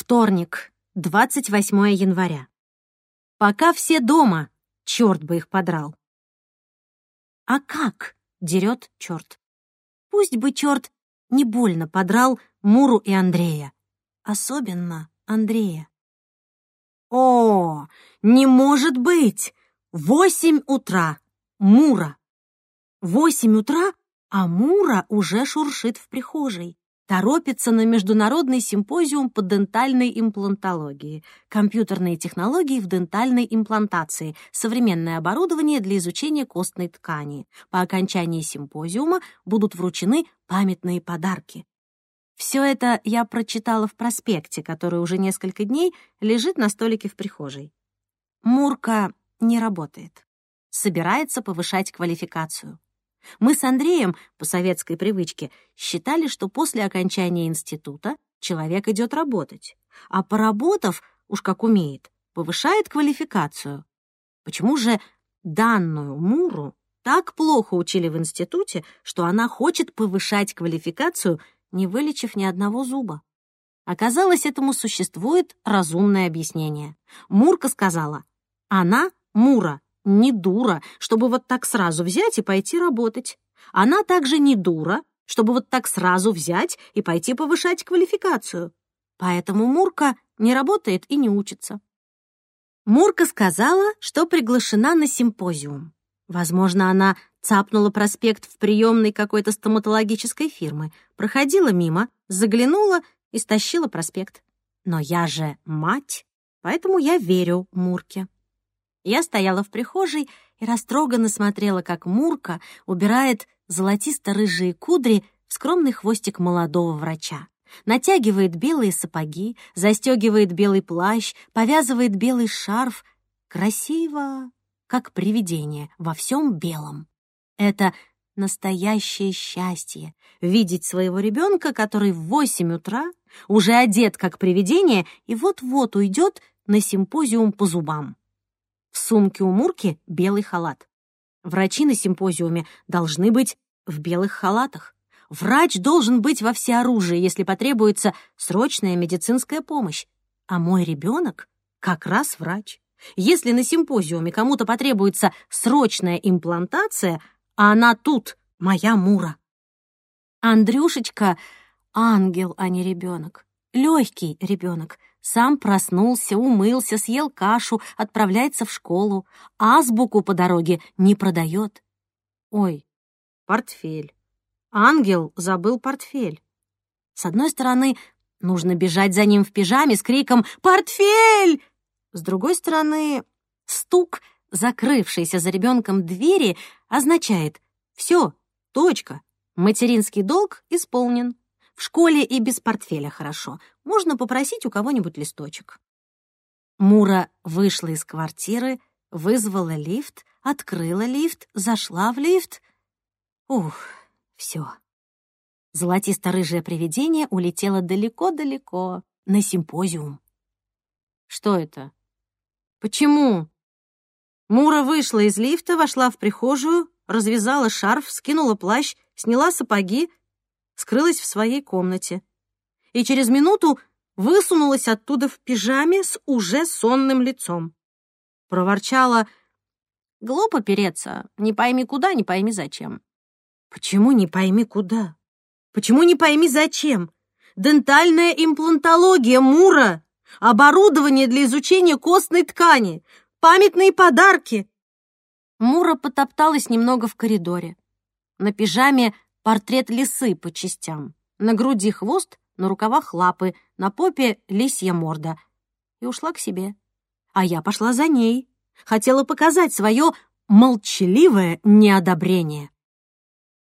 Вторник, 28 января. Пока все дома, черт бы их подрал. А как дерет черт? Пусть бы черт не больно подрал Муру и Андрея. Особенно Андрея. О, не может быть! Восемь утра. Мура. Восемь утра, а Мура уже шуршит в прихожей торопится на международный симпозиум по дентальной имплантологии, компьютерные технологии в дентальной имплантации, современное оборудование для изучения костной ткани. По окончании симпозиума будут вручены памятные подарки. Все это я прочитала в проспекте, который уже несколько дней лежит на столике в прихожей. Мурка не работает. Собирается повышать квалификацию. Мы с Андреем, по советской привычке, считали, что после окончания института человек идет работать, а поработав, уж как умеет, повышает квалификацию. Почему же данную Муру так плохо учили в институте, что она хочет повышать квалификацию, не вылечив ни одного зуба? Оказалось, этому существует разумное объяснение. Мурка сказала, она, Мура, не дура, чтобы вот так сразу взять и пойти работать. Она также не дура, чтобы вот так сразу взять и пойти повышать квалификацию. Поэтому Мурка не работает и не учится. Мурка сказала, что приглашена на симпозиум. Возможно, она цапнула проспект в приемной какой-то стоматологической фирмы, проходила мимо, заглянула и стащила проспект. Но я же мать, поэтому я верю Мурке. Я стояла в прихожей и растроганно смотрела, как Мурка убирает золотисто-рыжие кудри в скромный хвостик молодого врача. Натягивает белые сапоги, застегивает белый плащ, повязывает белый шарф. Красиво, как привидение, во всем белом. Это настоящее счастье — видеть своего ребенка, который в восемь утра уже одет как привидение и вот-вот уйдет на симпозиум по зубам. В сумке у Мурки белый халат. Врачи на симпозиуме должны быть в белых халатах. Врач должен быть во всеоружии, если потребуется срочная медицинская помощь. А мой ребенок как раз врач. Если на симпозиуме кому-то потребуется срочная имплантация, а она тут, моя Мура. Андрюшечка — ангел, а не ребенок. Легкий ребенок — сам проснулся, умылся, съел кашу, отправляется в школу. Азбуку по дороге не продает. Ой, портфель. Ангел забыл портфель. С одной стороны, нужно бежать за ним в пижаме с криком «Портфель!». С другой стороны, стук, закрывшийся за ребенком двери, означает «Все, точка, материнский долг исполнен». В школе и без портфеля хорошо. Можно попросить у кого-нибудь листочек. Мура вышла из квартиры, вызвала лифт, открыла лифт, зашла в лифт. Ух, все. Золотисто-рыжее привидение улетело далеко-далеко, на симпозиум. Что это? Почему? Мура вышла из лифта, вошла в прихожую, развязала шарф, скинула плащ, сняла сапоги, скрылась в своей комнате. И через минуту высунулась оттуда в пижаме с уже сонным лицом. Проворчала «Глупо переться, не пойми куда, не пойми зачем». «Почему не пойми куда? Почему не пойми зачем? Дентальная имплантология, Мура! Оборудование для изучения костной ткани, памятные подарки!» Мура потопталась немного в коридоре. На пижаме портрет лисы по частям. На груди хвост, на рукавах лапы, на попе лисья морда. И ушла к себе. А я пошла за ней. Хотела показать свое молчаливое неодобрение.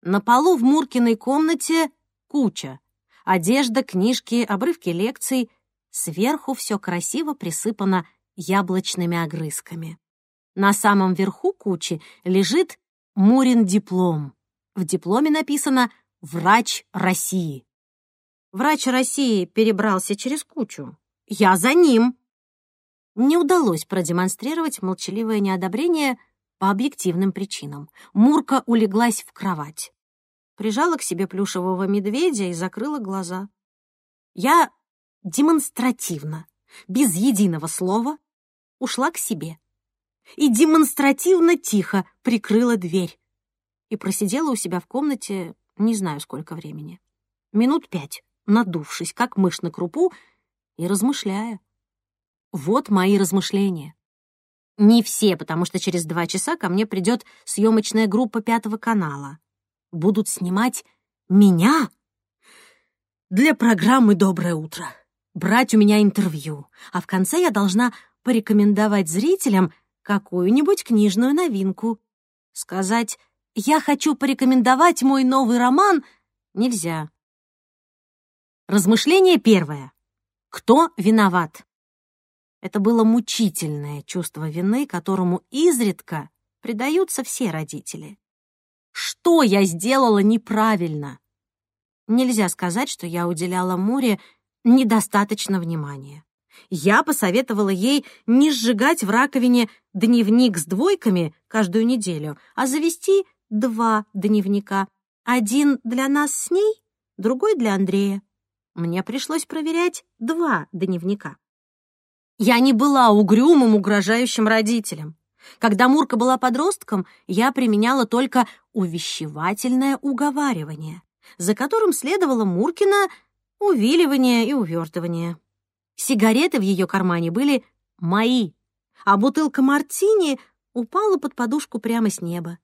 На полу в Муркиной комнате куча. Одежда, книжки, обрывки лекций. Сверху все красиво присыпано яблочными огрызками. На самом верху кучи лежит Мурин диплом. В дипломе написано «Врач России». Врач России перебрался через кучу. Я за ним. Не удалось продемонстрировать молчаливое неодобрение по объективным причинам. Мурка улеглась в кровать. Прижала к себе плюшевого медведя и закрыла глаза. Я демонстративно, без единого слова, ушла к себе и демонстративно тихо прикрыла дверь и просидела у себя в комнате не знаю сколько времени. Минут пять, надувшись, как мышь на крупу, и размышляя. Вот мои размышления. Не все, потому что через два часа ко мне придет съемочная группа Пятого канала. Будут снимать меня для программы «Доброе утро». Брать у меня интервью, а в конце я должна порекомендовать зрителям какую-нибудь книжную новинку. Сказать «Я хочу порекомендовать мой новый роман» нельзя. Размышление первое. Кто виноват? Это было мучительное чувство вины, которому изредка предаются все родители. Что я сделала неправильно? Нельзя сказать, что я уделяла Муре недостаточно внимания. Я посоветовала ей не сжигать в раковине дневник с двойками каждую неделю, а завести два дневника. Один для нас с ней, другой для Андрея. Мне пришлось проверять два дневника. Я не была угрюмым, угрожающим родителем. Когда Мурка была подростком, я применяла только увещевательное уговаривание, за которым следовало Муркина увиливание и увертывание. Сигареты в ее кармане были мои, а бутылка мартини упала под подушку прямо с неба.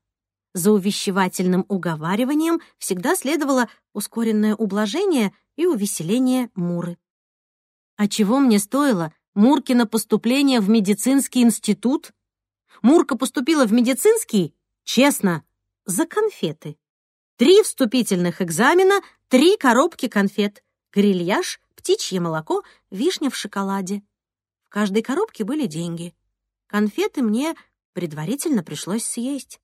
За увещевательным уговариванием всегда следовало ускоренное ублажение и увеселение Муры. А чего мне стоило Муркина поступление в медицинский институт? Мурка поступила в медицинский, честно, за конфеты. Три вступительных экзамена, три коробки конфет, грильяж, птичье молоко, вишня в шоколаде. В каждой коробке были деньги. Конфеты мне предварительно пришлось съесть.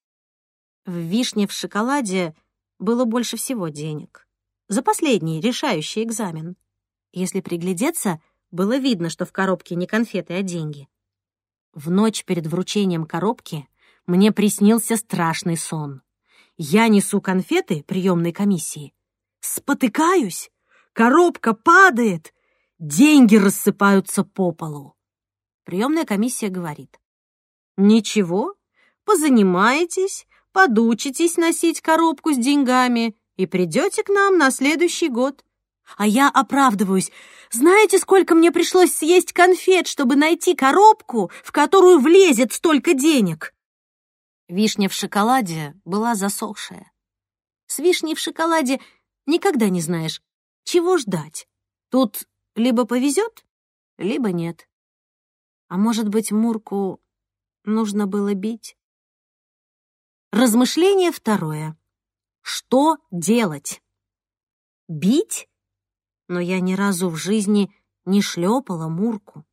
В вишне в шоколаде было больше всего денег. За последний решающий экзамен. Если приглядеться, было видно, что в коробке не конфеты, а деньги. В ночь перед вручением коробки мне приснился страшный сон. Я несу конфеты приемной комиссии, спотыкаюсь, коробка падает, деньги рассыпаются по полу. Приемная комиссия говорит, «Ничего, позанимаетесь, подучитесь носить коробку с деньгами и придете к нам на следующий год. А я оправдываюсь. Знаете, сколько мне пришлось съесть конфет, чтобы найти коробку, в которую влезет столько денег? Вишня в шоколаде была засохшая. С вишней в шоколаде никогда не знаешь, чего ждать. Тут либо повезет, либо нет. А может быть, Мурку нужно было бить? Размышление второе. Что делать? Бить? но я ни разу в жизни не шлепала Мурку.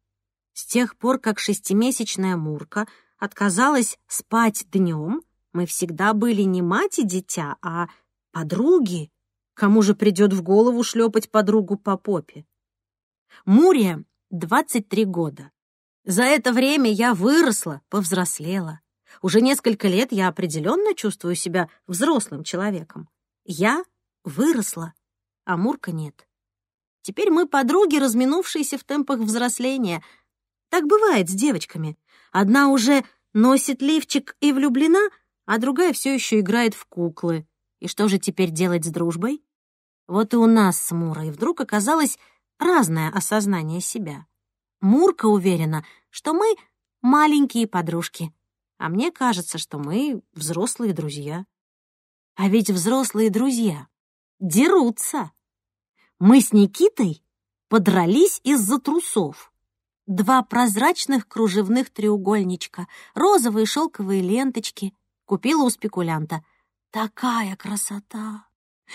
С тех пор, как шестимесячная Мурка отказалась спать днем, мы всегда были не мать и дитя, а подруги. Кому же придет в голову шлепать подругу по попе? Муре 23 года. За это время я выросла, повзрослела. Уже несколько лет я определенно чувствую себя взрослым человеком. Я выросла, а Мурка нет. Теперь мы подруги, разминувшиеся в темпах взросления. Так бывает с девочками. Одна уже носит лифчик и влюблена, а другая все еще играет в куклы. И что же теперь делать с дружбой? Вот и у нас с Мурой вдруг оказалось разное осознание себя. Мурка уверена, что мы маленькие подружки, а мне кажется, что мы взрослые друзья. А ведь взрослые друзья дерутся. Мы с Никитой подрались из-за трусов. Два прозрачных кружевных треугольничка, розовые шелковые ленточки. Купила у спекулянта. Такая красота!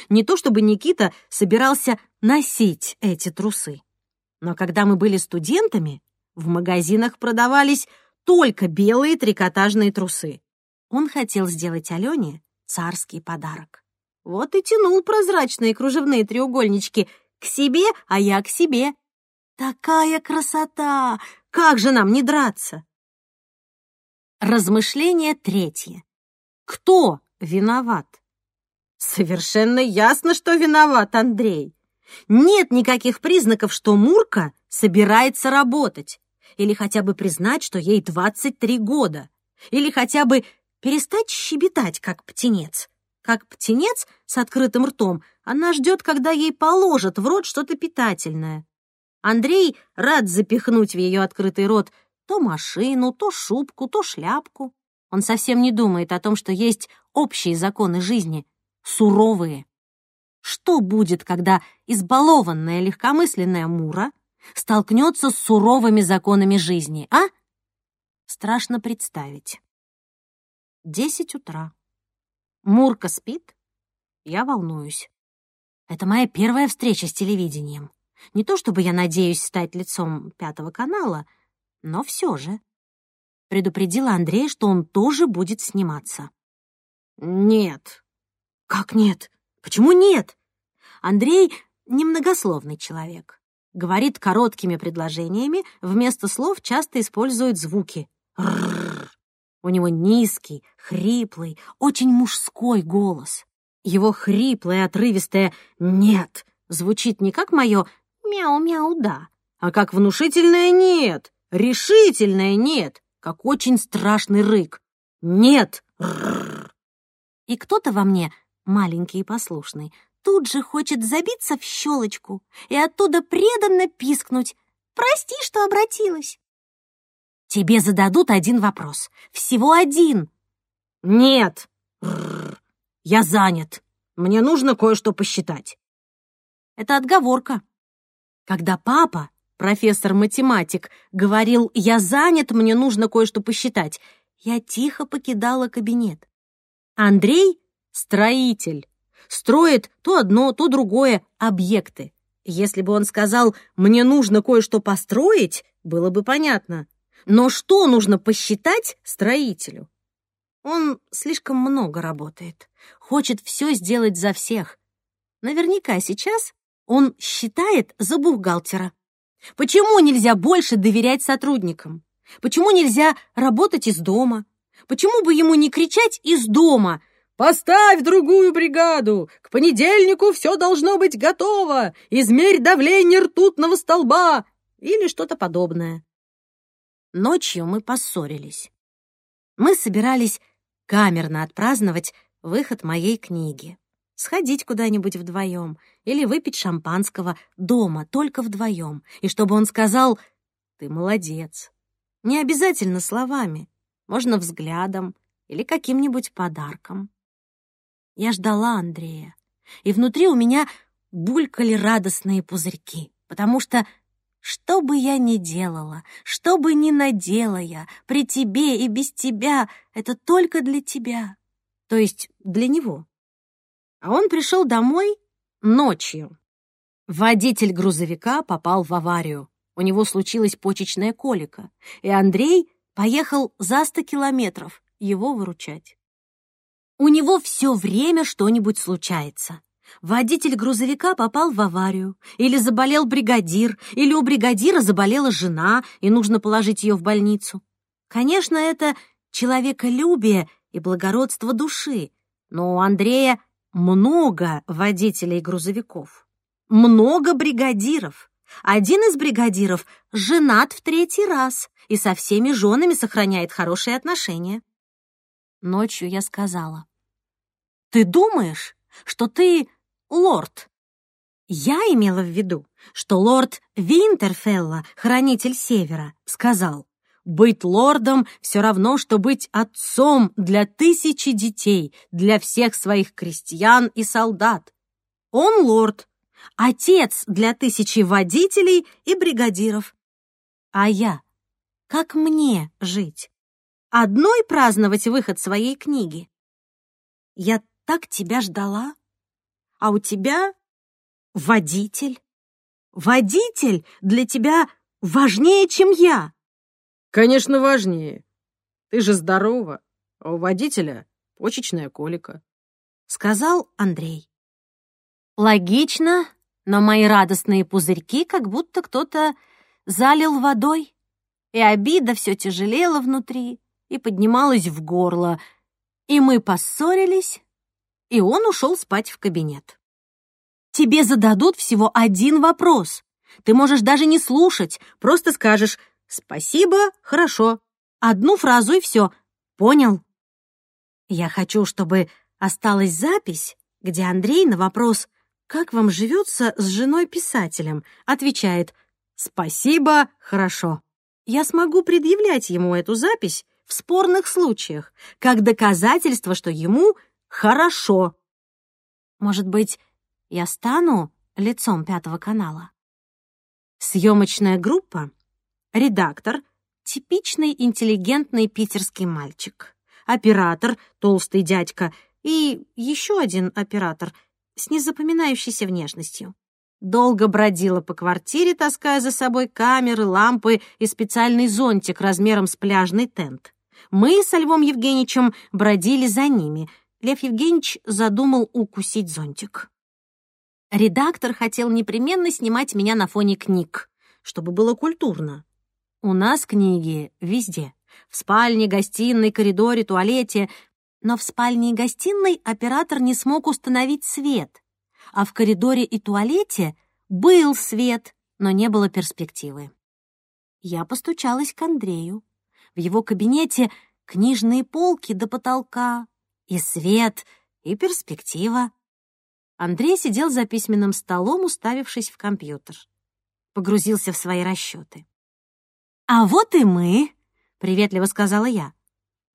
Не то чтобы Никита собирался носить эти трусы. Но когда мы были студентами, в магазинах продавались только белые трикотажные трусы. Он хотел сделать Алене царский подарок. Вот и тянул прозрачные кружевные треугольнички к себе, а я к себе. Такая красота! Как же нам не драться? Размышление третье. Кто виноват? Совершенно ясно, что виноват Андрей. Нет никаких признаков, что Мурка собирается работать. Или хотя бы признать, что ей 23 года. Или хотя бы перестать щебетать, как птенец. Как птенец с открытым ртом, она ждет, когда ей положат в рот что-то питательное. Андрей рад запихнуть в ее открытый рот то машину, то шубку, то шляпку. Он совсем не думает о том, что есть общие законы жизни, суровые. Что будет, когда избалованная легкомысленная Мура столкнется с суровыми законами жизни, а? Страшно представить. Десять утра. Мурка спит, я волнуюсь. Это моя первая встреча с телевидением. Не то чтобы я надеюсь стать лицом Пятого канала, но все же предупредила Андрея, что он тоже будет сниматься. «Нет». «Как нет? Почему нет?» Андрей — немногословный человек. Говорит короткими предложениями, вместо слов часто использует звуки. У него низкий, хриплый, очень мужской голос. Его хриплое, отрывистое «нет» звучит не как мое «мяу-мяу-да», а как внушительное «нет», решительное «нет», как очень страшный рык. «Нет!» И кто-то во мне, маленький и послушный, тут же хочет забиться в щелочку и оттуда преданно пискнуть. «Прости, что обратилась!» Тебе зададут один вопрос. Всего один. «Нет!» «Я занят. Мне нужно кое-что посчитать». Это отговорка. Когда папа профессор-математик, говорил «Я занят, мне нужно кое-что посчитать», я тихо покидала кабинет. Андрей — строитель. Строит то одно, то другое объекты. Если бы он сказал «мне нужно кое-что построить», было бы понятно. Но что нужно посчитать строителю? Он слишком много работает, хочет все сделать за всех. Наверняка сейчас он считает за бухгалтера. Почему нельзя больше доверять сотрудникам? Почему нельзя работать из дома? Почему бы ему не кричать из дома «Поставь другую бригаду! К понедельнику все должно быть готово! Измерь давление ртутного столба!» или что-то подобное. Ночью мы поссорились. Мы собирались камерно отпраздновать выход моей книги сходить куда-нибудь вдвоем или выпить шампанского дома только вдвоем, и чтобы он сказал «ты молодец». Не обязательно словами, можно взглядом или каким-нибудь подарком. Я ждала Андрея, и внутри у меня булькали радостные пузырьки, потому что что бы я ни делала, что бы ни надела я, при тебе и без тебя, это только для тебя, то есть для него. А он пришел домой ночью. Водитель грузовика попал в аварию. У него случилась почечная колика, и Андрей поехал за сто километров его выручать. У него все время что-нибудь случается. Водитель грузовика попал в аварию, или заболел бригадир, или у бригадира заболела жена, и нужно положить ее в больницу. Конечно, это человеколюбие и благородство души, но у Андрея много водителей грузовиков, много бригадиров. Один из бригадиров женат в третий раз и со всеми женами сохраняет хорошие отношения. Ночью я сказала, «Ты думаешь, что ты лорд?» Я имела в виду, что лорд Винтерфелла, хранитель Севера, сказал, быть лордом все равно, что быть отцом для тысячи детей, для всех своих крестьян и солдат. Он лорд, отец для тысячи водителей и бригадиров. А я? Как мне жить? Одной праздновать выход своей книги? Я так тебя ждала, а у тебя водитель. Водитель для тебя важнее, чем я. Конечно, важнее. Ты же здорова, а у водителя почечная колика. Сказал Андрей. Логично, но мои радостные пузырьки как будто кто-то залил водой, и обида все тяжелела внутри и поднималась в горло, и мы поссорились, и он ушел спать в кабинет. Тебе зададут всего один вопрос. Ты можешь даже не слушать, просто скажешь «Спасибо, хорошо». Одну фразу и все. Понял? Я хочу, чтобы осталась запись, где Андрей на вопрос «Как вам живется с женой-писателем?» отвечает «Спасибо, хорошо». Я смогу предъявлять ему эту запись в спорных случаях, как доказательство, что ему хорошо. Может быть, я стану лицом Пятого канала? Съемочная группа, редактор, типичный интеллигентный питерский мальчик, оператор, толстый дядька и еще один оператор с незапоминающейся внешностью. Долго бродила по квартире, таская за собой камеры, лампы и специальный зонтик размером с пляжный тент. Мы со Львом Евгеньевичем бродили за ними. Лев Евгеньевич задумал укусить зонтик. Редактор хотел непременно снимать меня на фоне книг, чтобы было культурно. У нас книги везде. В спальне, гостиной, коридоре, туалете. Но в спальне и гостиной оператор не смог установить свет а в коридоре и туалете был свет, но не было перспективы. Я постучалась к Андрею. В его кабинете книжные полки до потолка, и свет, и перспектива. Андрей сидел за письменным столом, уставившись в компьютер. Погрузился в свои расчеты. «А вот и мы», — приветливо сказала я.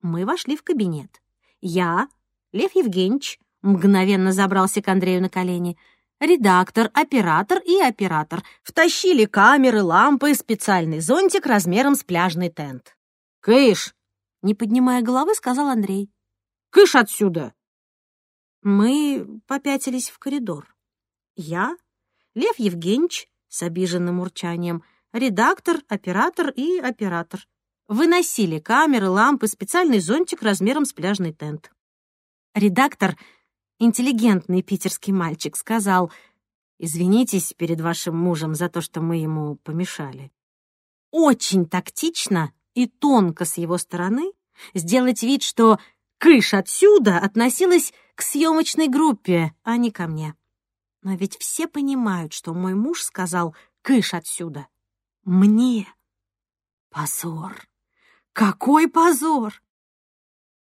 Мы вошли в кабинет. Я, Лев Евгеньевич, Мгновенно забрался к Андрею на колени. Редактор, оператор и оператор втащили камеры, лампы, специальный зонтик размером с пляжный тент. «Кыш!» — не поднимая головы, сказал Андрей. «Кыш отсюда!» Мы попятились в коридор. Я, Лев Евгеньевич с обиженным урчанием, редактор, оператор и оператор. Выносили камеры, лампы, специальный зонтик размером с пляжный тент. Редактор интеллигентный питерский мальчик, сказал «Извинитесь перед вашим мужем за то, что мы ему помешали». Очень тактично и тонко с его стороны сделать вид, что «кыш отсюда» относилась к съемочной группе, а не ко мне. Но ведь все понимают, что мой муж сказал «кыш отсюда». Мне. Позор. Какой позор!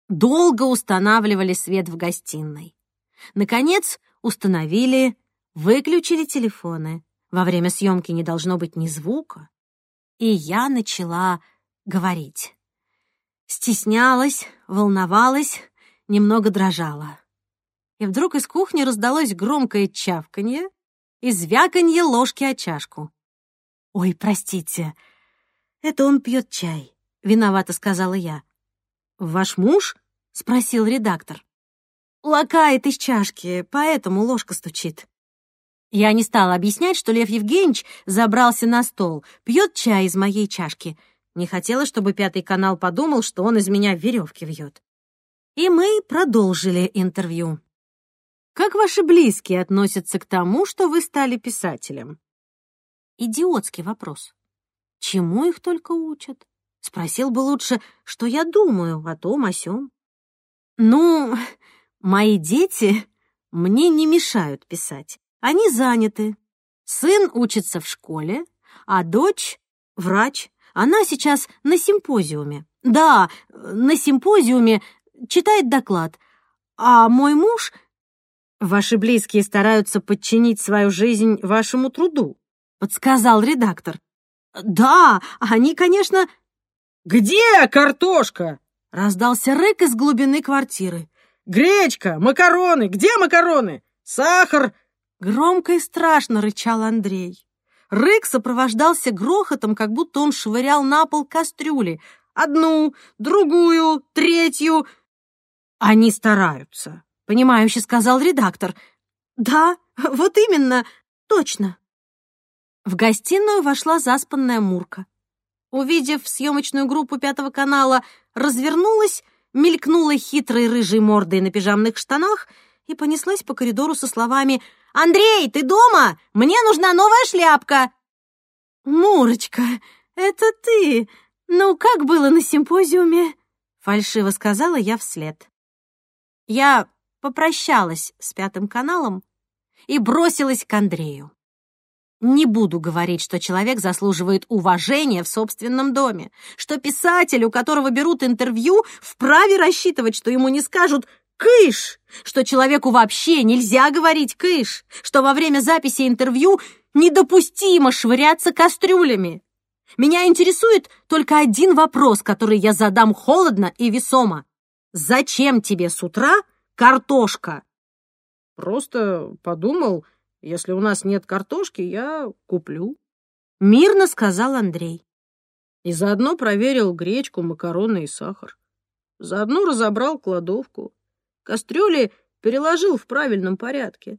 Долго устанавливали свет в гостиной. Наконец, установили, выключили телефоны. Во время съемки не должно быть ни звука. И я начала говорить. Стеснялась, волновалась, немного дрожала. И вдруг из кухни раздалось громкое чавканье и звяканье ложки о чашку. «Ой, простите, это он пьет чай», — виновато сказала я. «Ваш муж?» — спросил редактор лакает из чашки, поэтому ложка стучит. Я не стала объяснять, что Лев Евгеньевич забрался на стол, пьет чай из моей чашки. Не хотела, чтобы Пятый канал подумал, что он из меня веревки вьет. И мы продолжили интервью. Как ваши близкие относятся к тому, что вы стали писателем? Идиотский вопрос. Чему их только учат? Спросил бы лучше, что я думаю о том, о сём. Ну, Мои дети мне не мешают писать. Они заняты. Сын учится в школе, а дочь — врач. Она сейчас на симпозиуме. Да, на симпозиуме читает доклад. А мой муж... Ваши близкие стараются подчинить свою жизнь вашему труду, подсказал редактор. Да, они, конечно... Где картошка? Раздался рык из глубины квартиры. Гречка, макароны, где макароны? Сахар!» Громко и страшно рычал Андрей. Рык сопровождался грохотом, как будто он швырял на пол кастрюли. Одну, другую, третью. «Они стараются», — понимающе сказал редактор. «Да, вот именно, точно». В гостиную вошла заспанная Мурка. Увидев съемочную группу Пятого канала, развернулась мелькнула хитрой рыжей мордой на пижамных штанах и понеслась по коридору со словами «Андрей, ты дома? Мне нужна новая шляпка!» «Мурочка, это ты! Ну, как было на симпозиуме?» — фальшиво сказала я вслед. Я попрощалась с Пятым каналом и бросилась к Андрею. Не буду говорить, что человек заслуживает уважения в собственном доме, что писатель, у которого берут интервью, вправе рассчитывать, что ему не скажут «кыш», что человеку вообще нельзя говорить «кыш», что во время записи интервью недопустимо швыряться кастрюлями. Меня интересует только один вопрос, который я задам холодно и весомо. Зачем тебе с утра картошка? Просто подумал, если у нас нет картошки, я куплю. Мирно сказал Андрей. И заодно проверил гречку, макароны и сахар. Заодно разобрал кладовку. Кастрюли переложил в правильном порядке.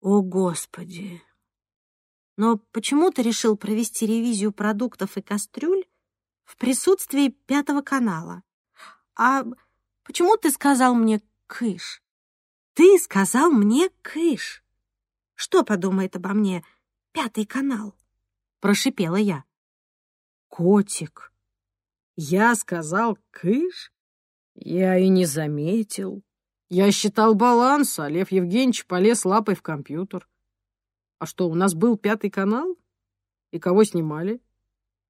О, Господи! Но почему ты решил провести ревизию продуктов и кастрюль в присутствии Пятого канала? А почему ты сказал мне «кыш»? Ты сказал мне «кыш». Что подумает обо мне Пятый канал? Прошипела я. Котик, я сказал «кыш»? Я и не заметил. Я считал баланс, а Лев Евгеньевич полез лапой в компьютер. А что, у нас был Пятый канал? И кого снимали?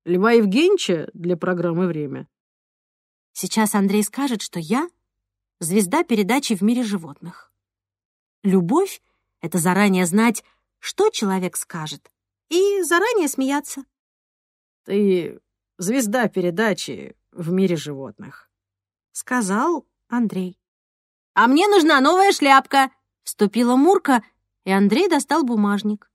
Льва Евгеньевича для программы «Время»? Сейчас Андрей скажет, что я — звезда передачи в мире животных. Любовь — это заранее знать, что человек скажет, и заранее смеяться. Ты звезда передачи в мире животных, — сказал Андрей. «А мне нужна новая шляпка!» — вступила Мурка, и Андрей достал бумажник.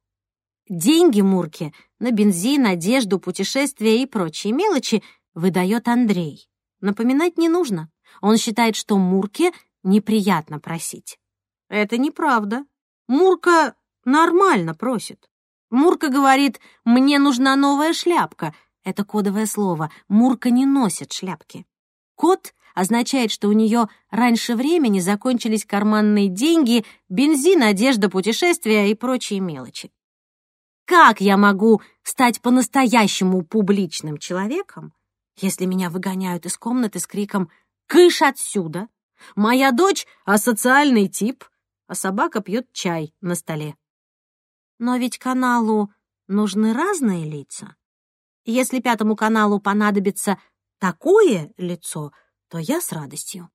Деньги Мурке на бензин, одежду, путешествия и прочие мелочи выдает Андрей. Напоминать не нужно. Он считает, что Мурке неприятно просить. Это неправда. Мурка нормально просит. Мурка говорит, мне нужна новая шляпка. Это кодовое слово. Мурка не носит шляпки. Код означает, что у нее раньше времени закончились карманные деньги, бензин, одежда, путешествия и прочие мелочи. Как я могу стать по-настоящему публичным человеком, если меня выгоняют из комнаты с криком «Кыш отсюда!» Моя дочь — асоциальный тип, а собака пьет чай на столе. Но ведь каналу нужны разные лица. Если пятому каналу понадобится такое лицо, то я с радостью.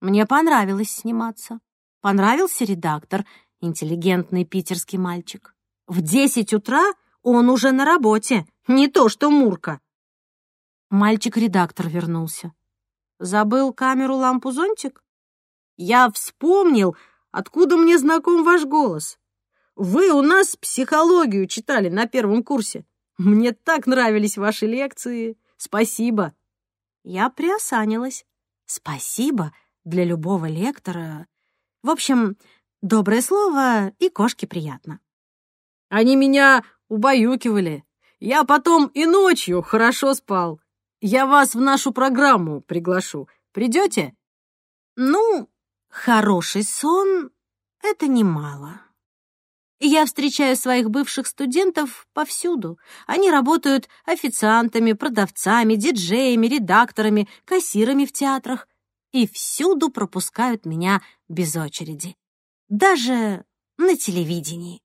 Мне понравилось сниматься. Понравился редактор, интеллигентный питерский мальчик. В десять утра он уже на работе, не то что Мурка. Мальчик-редактор вернулся. Забыл камеру, лампу, зонтик? Я вспомнил, Откуда мне знаком ваш голос? Вы у нас психологию читали на первом курсе. Мне так нравились ваши лекции. Спасибо. Я приосанилась. Спасибо для любого лектора. В общем, доброе слово и кошке приятно. Они меня убаюкивали. Я потом и ночью хорошо спал. Я вас в нашу программу приглашу. Придете? Ну, Хороший сон — это немало. Я встречаю своих бывших студентов повсюду. Они работают официантами, продавцами, диджеями, редакторами, кассирами в театрах и всюду пропускают меня без очереди. Даже на телевидении.